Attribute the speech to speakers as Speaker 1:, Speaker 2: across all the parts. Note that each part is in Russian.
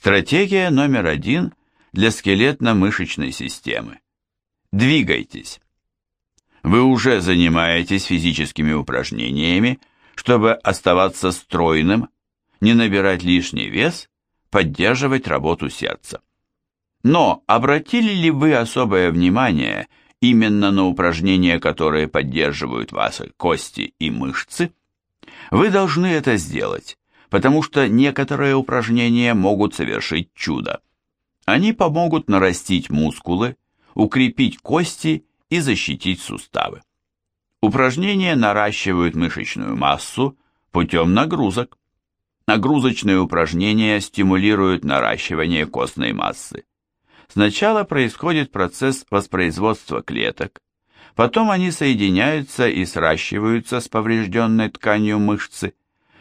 Speaker 1: Стратегия номер один для скелетно-мышечной системы. Двигайтесь. Вы уже занимаетесь физическими упражнениями, чтобы оставаться стройным, не набирать лишний вес, поддерживать работу сердца. Но обратили ли вы особое внимание именно на упражнения, которые поддерживают ваши кости и мышцы? Вы должны это сделать, потому что некоторые упражнения могут совершить чудо. Они помогут нарастить мускулы, укрепить кости и защитить суставы. Упражнения наращивают мышечную массу путем нагрузок. Нагрузочные упражнения стимулируют наращивание костной массы. Сначала происходит процесс воспроизводства клеток, потом они соединяются и сращиваются с поврежденной тканью мышцы,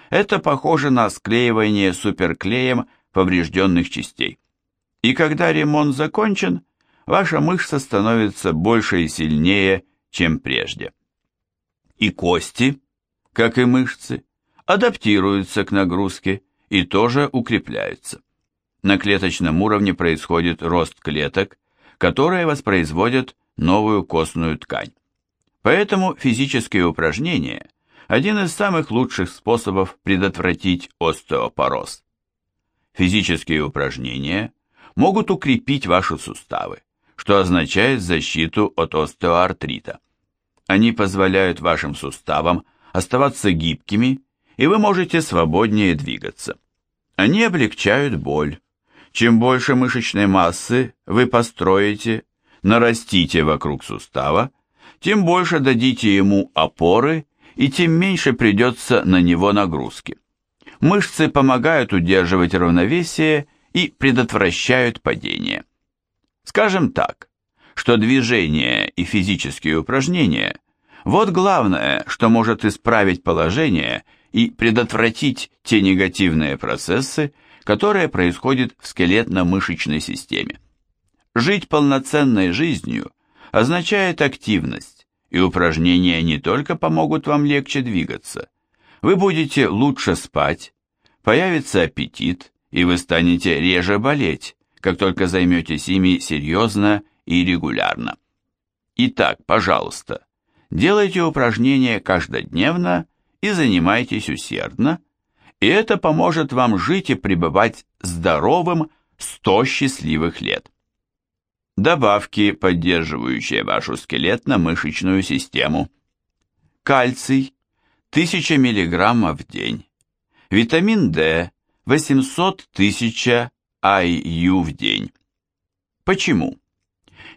Speaker 1: это похоже на склеивание суперклеем поврежденных частей. И когда ремонт закончен, ваша мышца становится больше и сильнее, чем прежде. И кости, как и мышцы, адаптируются к нагрузке и тоже укрепляются. На клеточном уровне происходит рост клеток, которые воспроизводят новую костную ткань. Поэтому физические упражнения – один из самых лучших способов предотвратить остеопороз. Физические упражнения могут укрепить ваши суставы, что означает защиту от остеоартрита. Они позволяют вашим суставам оставаться гибкими, и вы можете свободнее двигаться. Они облегчают боль. Чем больше мышечной массы вы построите, нарастите вокруг сустава, тем больше дадите ему опоры и тем меньше придется на него нагрузки. Мышцы помогают удерживать равновесие и предотвращают падение. Скажем так, что движение и физические упражнения – вот главное, что может исправить положение и предотвратить те негативные процессы, которые происходят в скелетно-мышечной системе. Жить полноценной жизнью означает активность, и упражнения не только помогут вам легче двигаться, вы будете лучше спать, появится аппетит, и вы станете реже болеть, как только займетесь ими серьезно и регулярно. Итак, пожалуйста, делайте упражнения каждодневно и занимайтесь усердно, и это поможет вам жить и пребывать здоровым 100 счастливых лет. Добавки, поддерживающие вашу скелетно-мышечную систему. Кальций 1000 мг в день. Витамин D 800 тысяч IU в день. Почему?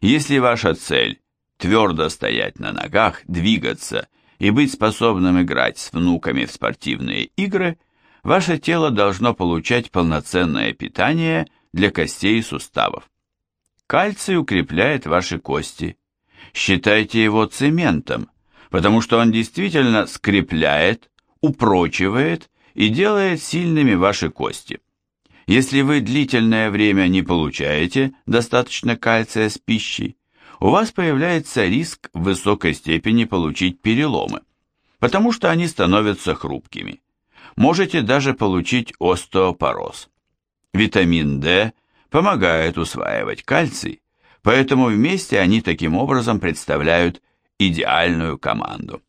Speaker 1: Если ваша цель твердо стоять на ногах, двигаться и быть способным играть с внуками в спортивные игры, ваше тело должно получать полноценное питание для костей и суставов. Кальций укрепляет ваши кости. Считайте его цементом, потому что он действительно скрепляет, упрочивает и делает сильными ваши кости. Если вы длительное время не получаете достаточно кальция с пищей, у вас появляется риск в высокой степени получить переломы, потому что они становятся хрупкими. Можете даже получить остеопороз. Витамин D помогает усваивать кальций, поэтому вместе они таким образом представляют идеальную команду.